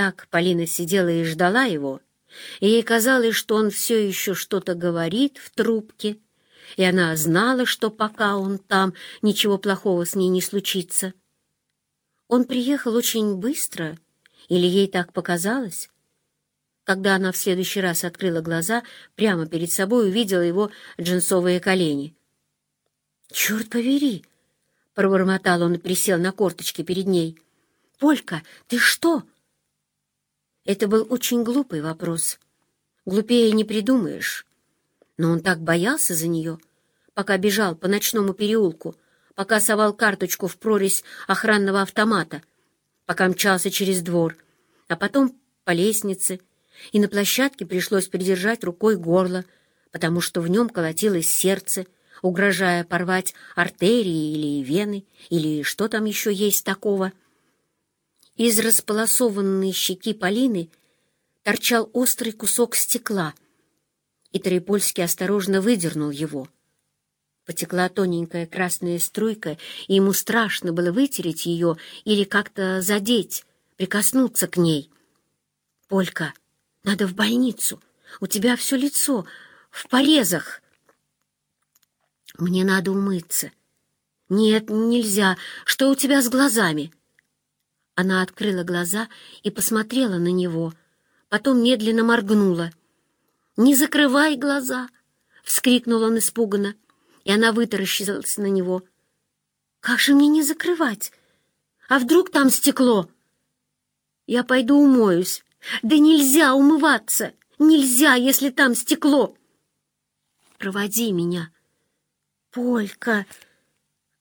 Так Полина сидела и ждала его, и ей казалось, что он все еще что-то говорит в трубке, и она знала, что пока он там, ничего плохого с ней не случится. Он приехал очень быстро, или ей так показалось? Когда она в следующий раз открыла глаза, прямо перед собой увидела его джинсовые колени. «Черт побери!» — пробормотал он и присел на корточки перед ней. «Полька, ты что?» Это был очень глупый вопрос. Глупее не придумаешь. Но он так боялся за нее, пока бежал по ночному переулку, пока совал карточку в прорезь охранного автомата, пока мчался через двор, а потом по лестнице, и на площадке пришлось придержать рукой горло, потому что в нем колотилось сердце, угрожая порвать артерии или вены, или что там еще есть такого. Из располосованной щеки Полины торчал острый кусок стекла, и Трипольский осторожно выдернул его. Потекла тоненькая красная струйка, и ему страшно было вытереть ее или как-то задеть, прикоснуться к ней. «Полька, надо в больницу. У тебя все лицо в порезах». «Мне надо умыться». «Нет, нельзя. Что у тебя с глазами?» Она открыла глаза и посмотрела на него, потом медленно моргнула. «Не закрывай глаза!» — вскрикнул он испуганно, и она вытаращилась на него. «Как же мне не закрывать? А вдруг там стекло?» «Я пойду умоюсь». «Да нельзя умываться! Нельзя, если там стекло!» «Проводи меня!» «Полька!»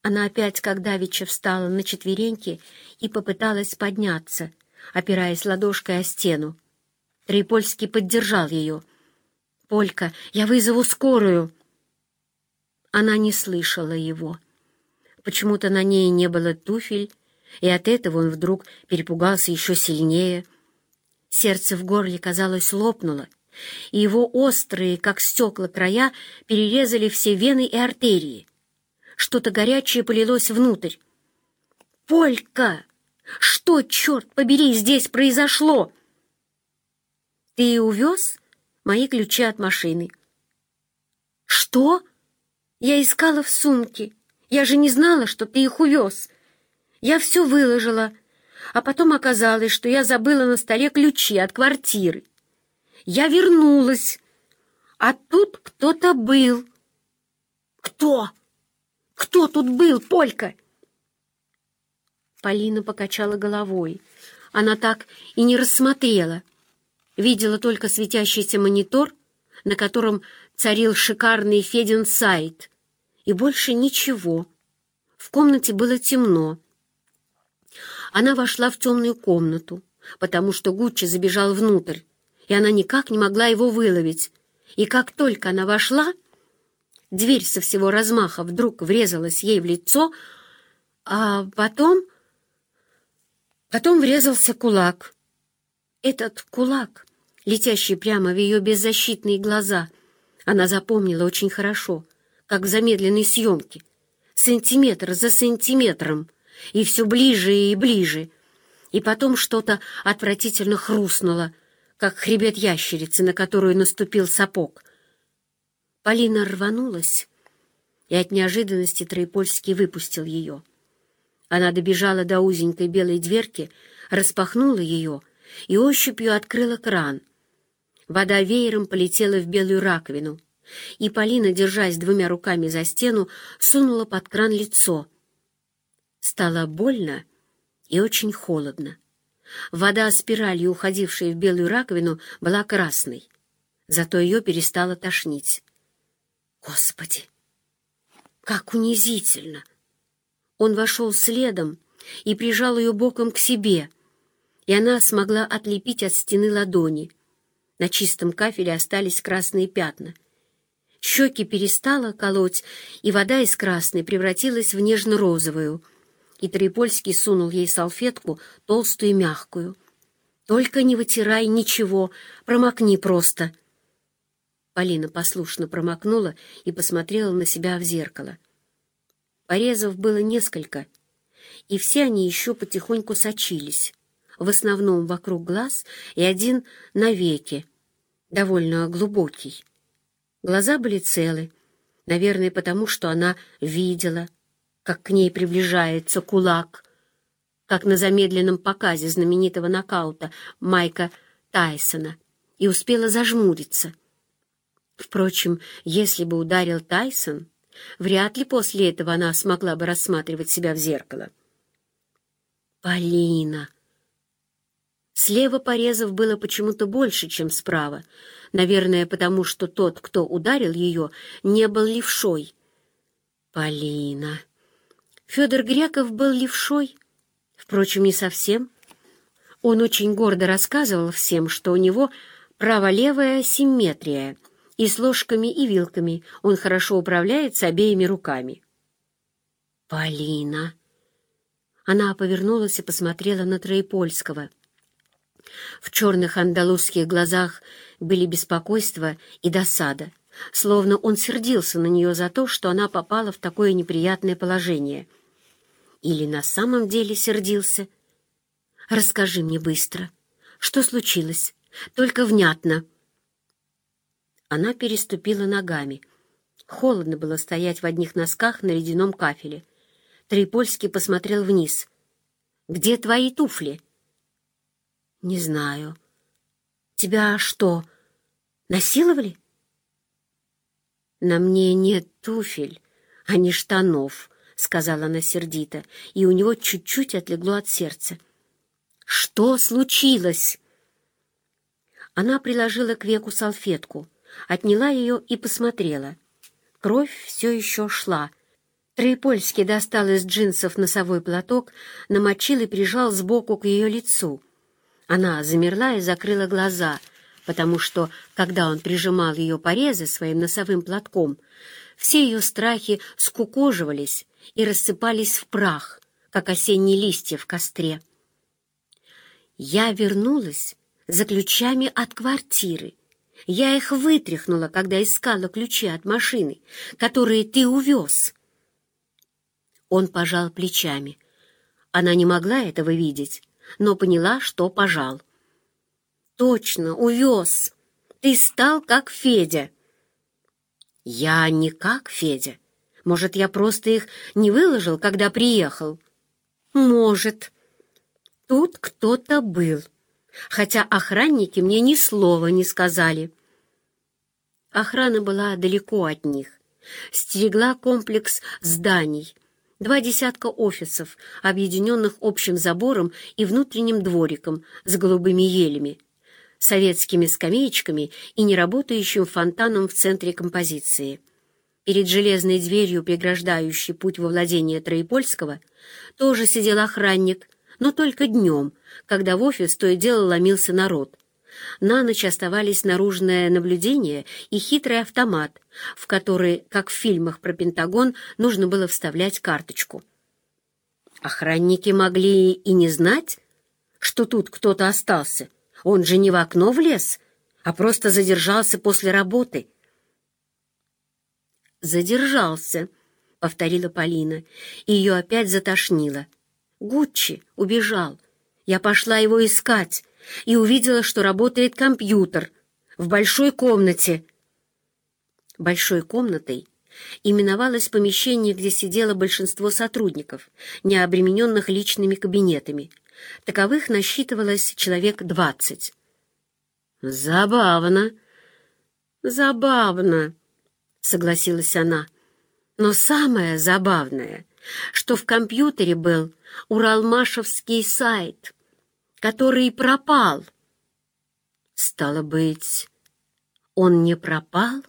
Она опять, как давеча, встала на четвереньки и попыталась подняться, опираясь ладошкой о стену. Трипольский поддержал ее. «Полька, я вызову скорую!» Она не слышала его. Почему-то на ней не было туфель, и от этого он вдруг перепугался еще сильнее. Сердце в горле, казалось, лопнуло, и его острые, как стекла, края перерезали все вены и артерии. Что-то горячее полилось внутрь. «Полька! Что, черт побери, здесь произошло?» «Ты увез мои ключи от машины». «Что? Я искала в сумке. Я же не знала, что ты их увез. Я все выложила, а потом оказалось, что я забыла на столе ключи от квартиры. Я вернулась, а тут кто-то был». «Кто?» Кто тут был, Полька?» Полина покачала головой. Она так и не рассмотрела. Видела только светящийся монитор, на котором царил шикарный Федин сайт. И больше ничего. В комнате было темно. Она вошла в темную комнату, потому что Гуччи забежал внутрь, и она никак не могла его выловить. И как только она вошла, Дверь со всего размаха вдруг врезалась ей в лицо, а потом... Потом врезался кулак. Этот кулак, летящий прямо в ее беззащитные глаза, она запомнила очень хорошо, как в замедленной съемке, сантиметр за сантиметром, и все ближе и ближе. И потом что-то отвратительно хрустнуло, как хребет ящерицы, на которую наступил сапог — Полина рванулась, и от неожиданности Троепольский выпустил ее. Она добежала до узенькой белой дверки, распахнула ее и ощупью открыла кран. Вода веером полетела в белую раковину, и Полина, держась двумя руками за стену, сунула под кран лицо. Стало больно и очень холодно. Вода спиралью, уходившая в белую раковину, была красной, зато ее перестало тошнить. Господи, как унизительно! Он вошел следом и прижал ее боком к себе, и она смогла отлепить от стены ладони. На чистом кафеле остались красные пятна. Щеки перестала колоть, и вода из красной превратилась в нежно-розовую. И Трипольский сунул ей салфетку, толстую и мягкую. «Только не вытирай ничего, промокни просто», Полина послушно промокнула и посмотрела на себя в зеркало. Порезов было несколько, и все они еще потихоньку сочились. в основном вокруг глаз и один на веке, довольно глубокий. Глаза были целы, наверное, потому что она видела, как к ней приближается кулак, как на замедленном показе знаменитого нокаута Майка Тайсона, и успела зажмуриться. Впрочем, если бы ударил Тайсон, вряд ли после этого она смогла бы рассматривать себя в зеркало. Полина! Слева порезов было почему-то больше, чем справа, наверное, потому что тот, кто ударил ее, не был левшой. Полина! Федор Греков был левшой, впрочем, не совсем. Он очень гордо рассказывал всем, что у него право-левая симметрия, и с ложками и вилками он хорошо управляется обеими руками. «Полина!» Она повернулась и посмотрела на Троепольского. В черных андалузских глазах были беспокойство и досада, словно он сердился на нее за то, что она попала в такое неприятное положение. Или на самом деле сердился? «Расскажи мне быстро. Что случилось? Только внятно». Она переступила ногами. Холодно было стоять в одних носках на ледяном кафеле. Трипольский посмотрел вниз. «Где твои туфли?» «Не знаю. Тебя что, насиловали?» «На мне нет туфель, а не штанов», — сказала она сердито, и у него чуть-чуть отлегло от сердца. «Что случилось?» Она приложила к веку салфетку, отняла ее и посмотрела. Кровь все еще шла, Троепольский достал из джинсов носовой платок, намочил и прижал сбоку к ее лицу. Она замерла и закрыла глаза, потому что, когда он прижимал ее порезы своим носовым платком, все ее страхи скукоживались и рассыпались в прах, как осенние листья в костре. Я вернулась за ключами от квартиры. Я их вытряхнула, когда искала ключи от машины, которые ты увез. Он пожал плечами. Она не могла этого видеть, но поняла, что пожал. «Точно, увез! Ты стал как Федя!» «Я не как Федя. Может, я просто их не выложил, когда приехал?» «Может. Тут кто-то был, хотя охранники мне ни слова не сказали». Охрана была далеко от них, стерегла комплекс зданий, два десятка офисов, объединенных общим забором и внутренним двориком с голубыми елями, советскими скамеечками и неработающим фонтаном в центре композиции. Перед железной дверью, преграждающей путь во владение Троепольского, тоже сидел охранник, но только днем, когда в офис то и дело ломился народ. На ночь оставались наружное наблюдение и хитрый автомат, в который, как в фильмах про Пентагон, нужно было вставлять карточку. Охранники могли и не знать, что тут кто-то остался. Он же не в окно влез, а просто задержался после работы. «Задержался», — повторила Полина, и ее опять затошнило. «Гуччи убежал. Я пошла его искать и увидела, что работает компьютер в большой комнате. Большой комнатой именовалось помещение, где сидело большинство сотрудников, не обремененных личными кабинетами. Таковых насчитывалось человек двадцать. «Забавно, забавно», — согласилась она. «Но самое забавное, что в компьютере был уралмашевский сайт» который пропал. Стало быть, он не пропал?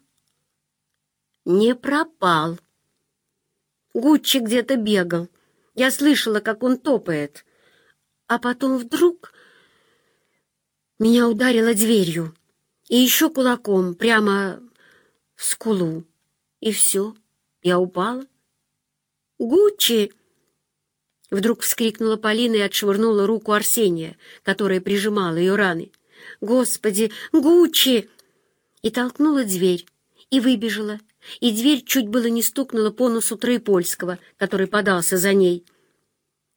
Не пропал. Гуччи где-то бегал. Я слышала, как он топает. А потом вдруг меня ударило дверью и еще кулаком прямо в скулу. И все, я упала. Гуччи! Вдруг вскрикнула Полина и отшвырнула руку Арсения, которая прижимала ее раны. «Господи, Гуччи!» И толкнула дверь, и выбежала, и дверь чуть было не стукнула по носу Троепольского, который подался за ней.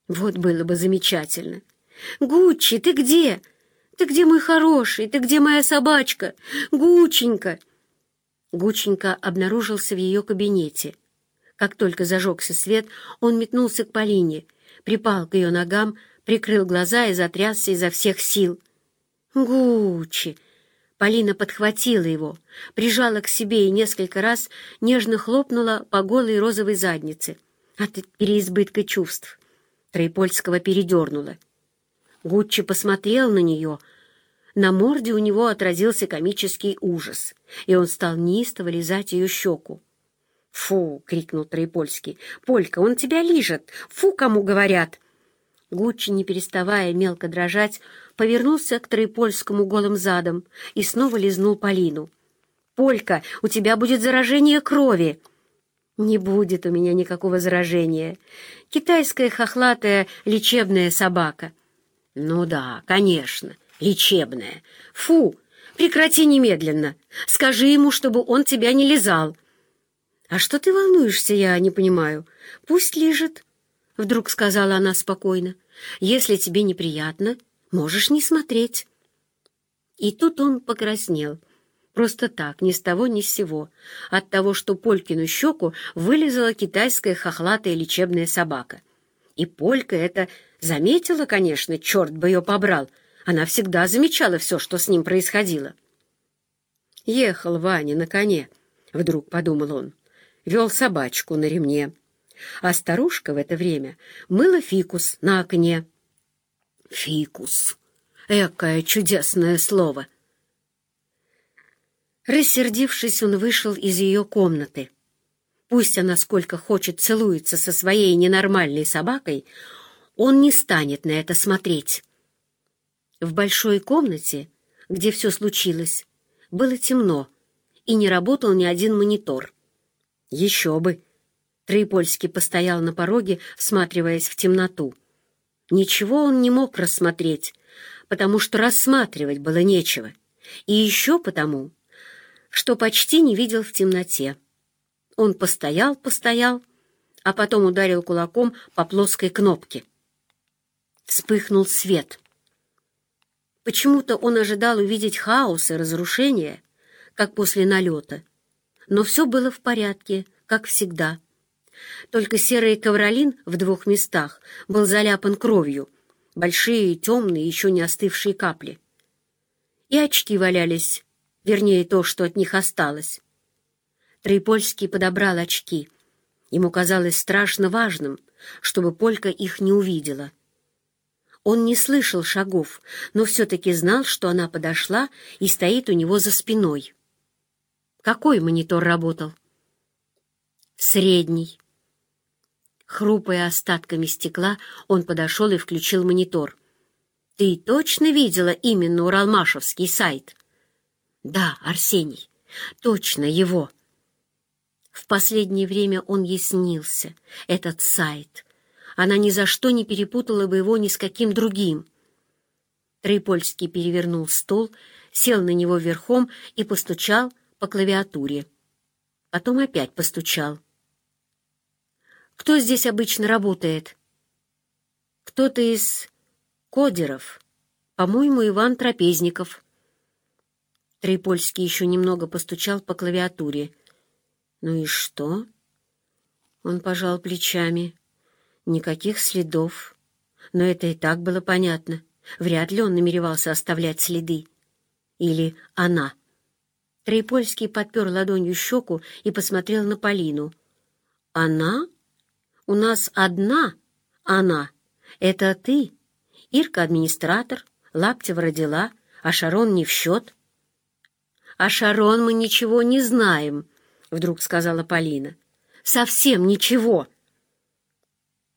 Вот было бы замечательно, Гуччи, ты где? Ты где, мой хороший? Ты где моя собачка? Гученька!» Гученька обнаружился в ее кабинете. Как только зажегся свет, он метнулся к Полине, припал к ее ногам, прикрыл глаза и затрясся изо всех сил. «Гуччи!» Полина подхватила его, прижала к себе и несколько раз нежно хлопнула по голой розовой заднице от переизбытка чувств. Троепольского передернула. Гуччи посмотрел на нее. На морде у него отразился комический ужас, и он стал неистово лизать ее щеку. «Фу!» — крикнул Троепольский. «Полька, он тебя лижет! Фу, кому говорят!» Гуччи, не переставая мелко дрожать, повернулся к Троепольскому голым задом и снова лизнул Полину. «Полька, у тебя будет заражение крови!» «Не будет у меня никакого заражения. Китайская хохлатая лечебная собака». «Ну да, конечно, лечебная. Фу, прекрати немедленно. Скажи ему, чтобы он тебя не лизал». «А что ты волнуешься, я не понимаю. Пусть лежит», — вдруг сказала она спокойно. «Если тебе неприятно, можешь не смотреть». И тут он покраснел. Просто так, ни с того ни с сего, от того, что Полькину щеку вылезала китайская хохлатая лечебная собака. И Полька это заметила, конечно, черт бы ее побрал. Она всегда замечала все, что с ним происходило. «Ехал Ваня на коне», — вдруг подумал он. Вел собачку на ремне. А старушка в это время мыла фикус на окне. «Фикус! Экое чудесное слово!» Рассердившись, он вышел из ее комнаты. Пусть она сколько хочет целуется со своей ненормальной собакой, он не станет на это смотреть. В большой комнате, где все случилось, было темно, и не работал ни один монитор. Еще бы! Троепольский постоял на пороге, всматриваясь в темноту. Ничего он не мог рассмотреть, потому что рассматривать было нечего, и еще потому, что почти не видел в темноте. Он постоял, постоял, а потом ударил кулаком по плоской кнопке. Вспыхнул свет. Почему-то он ожидал увидеть хаос и разрушение, как после налета. Но все было в порядке, как всегда. Только серый ковролин в двух местах был заляпан кровью, большие, темные, еще не остывшие капли. И очки валялись вернее, то, что от них осталось. Троепольский подобрал очки. Ему казалось страшно важным, чтобы Полька их не увидела. Он не слышал шагов, но все-таки знал, что она подошла и стоит у него за спиной. Какой монитор работал? Средний. Хрупая остатками стекла, он подошел и включил монитор. «Ты точно видела именно Уралмашевский сайт?» Да, Арсений, точно его. В последнее время он ей снился, этот сайт. Она ни за что не перепутала бы его ни с каким другим. Троепольский перевернул стол, сел на него верхом и постучал по клавиатуре. Потом опять постучал. «Кто здесь обычно работает?» «Кто-то из кодеров. По-моему, Иван Трапезников». Трипольский еще немного постучал по клавиатуре. «Ну и что?» Он пожал плечами. Никаких следов. Но это и так было понятно. Вряд ли он намеревался оставлять следы. Или она. Троепольский подпер ладонью щеку и посмотрел на Полину. «Она? У нас одна она. Это ты. Ирка — администратор, Лаптева родила, а Шарон не в счет». «О Шарон мы ничего не знаем», — вдруг сказала Полина. «Совсем ничего».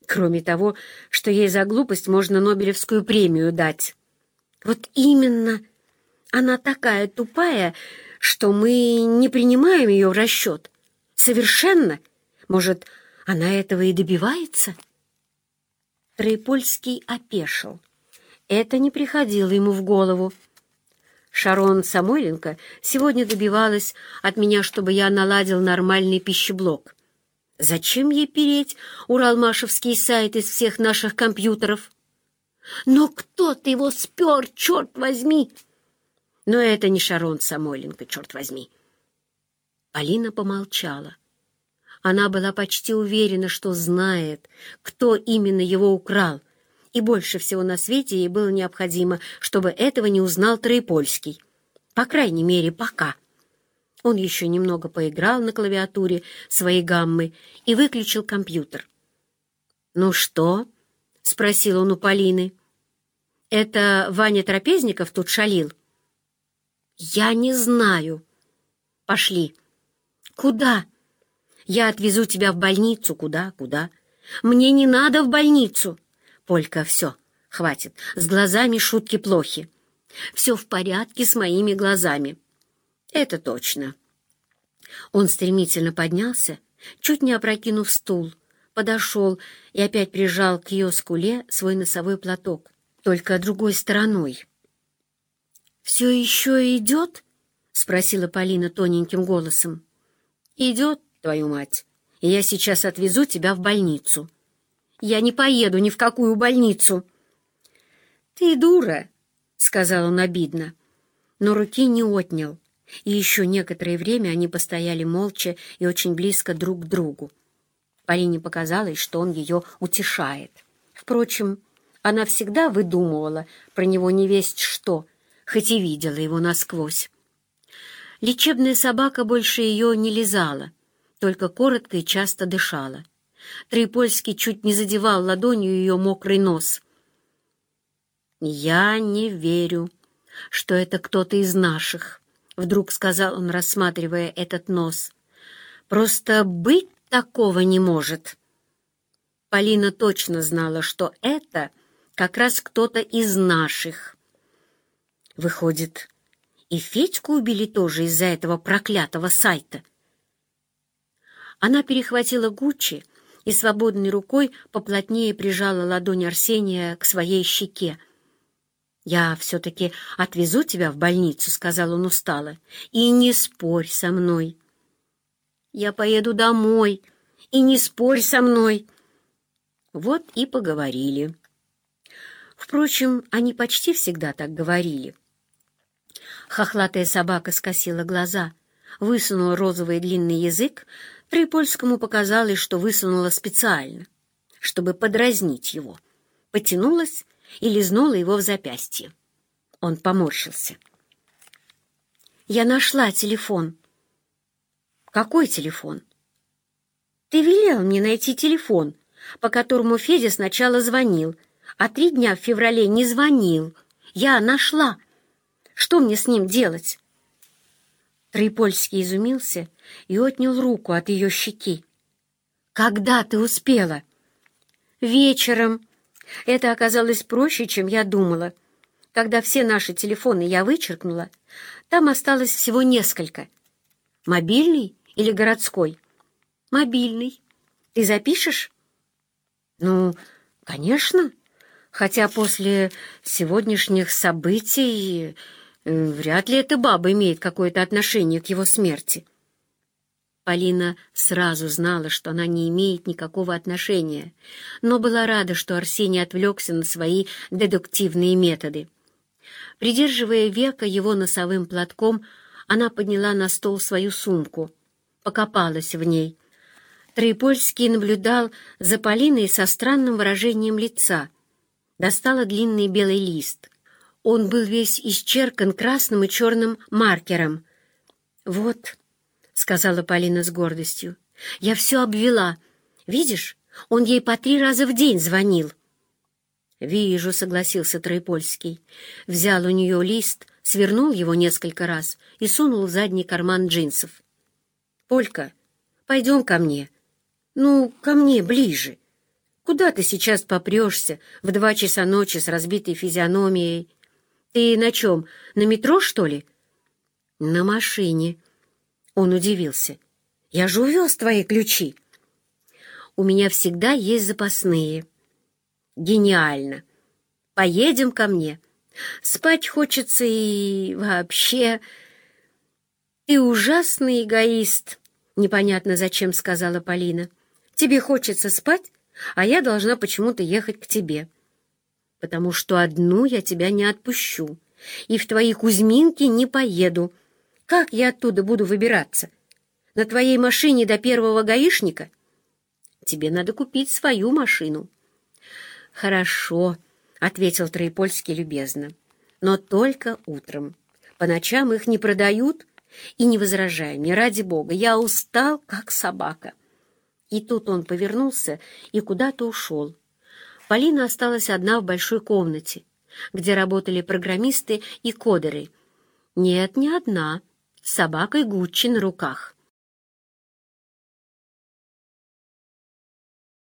Кроме того, что ей за глупость можно Нобелевскую премию дать. Вот именно. Она такая тупая, что мы не принимаем ее в расчет. Совершенно. Может, она этого и добивается? Троепольский опешил. Это не приходило ему в голову. Шарон Самойленко сегодня добивалась от меня, чтобы я наладил нормальный пищеблок. Зачем ей переть Уралмашевский сайт из всех наших компьютеров? Но кто ты его спер, черт возьми? Но это не Шарон Самойленко, черт возьми. Полина помолчала. Она была почти уверена, что знает, кто именно его украл, и больше всего на свете ей было необходимо, чтобы этого не узнал Троепольский. По крайней мере, пока. Он еще немного поиграл на клавиатуре своей гаммы и выключил компьютер. «Ну что?» — спросил он у Полины. «Это Ваня Трапезников тут шалил?» «Я не знаю». «Пошли». «Куда?» «Я отвезу тебя в больницу. Куда, куда?» «Мне не надо в больницу». «Полька, все, хватит. С глазами шутки плохи. Все в порядке с моими глазами». «Это точно». Он стремительно поднялся, чуть не опрокинув стул, подошел и опять прижал к ее скуле свой носовой платок, только другой стороной. «Все еще идет?» — спросила Полина тоненьким голосом. «Идет, твою мать, и я сейчас отвезу тебя в больницу». «Я не поеду ни в какую больницу». «Ты дура», — сказал он обидно, но руки не отнял, и еще некоторое время они постояли молча и очень близко друг к другу. Полине показалось, что он ее утешает. Впрочем, она всегда выдумывала про него не весть что — хоть и видела его насквозь. Лечебная собака больше ее не лизала, только коротко и часто дышала. Трипольский чуть не задевал ладонью ее мокрый нос. «Я не верю, что это кто-то из наших», — вдруг сказал он, рассматривая этот нос. «Просто быть такого не может». Полина точно знала, что это как раз кто-то из наших. Выходит, и Федьку убили тоже из-за этого проклятого сайта. Она перехватила Гуччи и свободной рукой поплотнее прижала ладонь Арсения к своей щеке. «Я все-таки отвезу тебя в больницу», — сказал он устало, — «и не спорь со мной». «Я поеду домой, и не спорь со мной». Вот и поговорили. Впрочем, они почти всегда так говорили. Хохлатая собака скосила глаза, высунула розовый длинный язык, Трипольскому показалось, что высунула специально, чтобы подразнить его. Потянулась и лизнула его в запястье. Он поморщился. «Я нашла телефон». «Какой телефон?» «Ты велел мне найти телефон, по которому Федя сначала звонил, а три дня в феврале не звонил. Я нашла». Что мне с ним делать?» Трипольский изумился и отнял руку от ее щеки. «Когда ты успела?» «Вечером. Это оказалось проще, чем я думала. Когда все наши телефоны я вычеркнула, там осталось всего несколько. Мобильный или городской?» «Мобильный. Ты запишешь?» «Ну, конечно. Хотя после сегодняшних событий Вряд ли эта баба имеет какое-то отношение к его смерти. Полина сразу знала, что она не имеет никакого отношения, но была рада, что Арсений отвлекся на свои дедуктивные методы. Придерживая века его носовым платком, она подняла на стол свою сумку, покопалась в ней. Троепольский наблюдал за Полиной со странным выражением лица. Достала длинный белый лист — он был весь исчеркан красным и черным маркером. «Вот», — сказала Полина с гордостью, — «я все обвела. Видишь, он ей по три раза в день звонил». «Вижу», — согласился Троепольский. Взял у нее лист, свернул его несколько раз и сунул в задний карман джинсов. «Полька, пойдем ко мне. Ну, ко мне ближе. Куда ты сейчас попрешься в два часа ночи с разбитой физиономией?» «Ты на чем? На метро, что ли?» «На машине». Он удивился. «Я же увез твои ключи». «У меня всегда есть запасные». «Гениально! Поедем ко мне. Спать хочется и вообще...» «Ты ужасный эгоист», — непонятно зачем сказала Полина. «Тебе хочется спать, а я должна почему-то ехать к тебе». Потому что одну я тебя не отпущу и в твои Кузьминки не поеду. Как я оттуда буду выбираться? На твоей машине до первого гаишника? Тебе надо купить свою машину. Хорошо, — ответил Троепольский любезно, — но только утром. По ночам их не продают, и не возражай мне, ради бога, я устал, как собака. И тут он повернулся и куда-то ушел. Полина осталась одна в большой комнате, где работали программисты и кодеры. Нет, не одна, с собакой Гуччи на руках.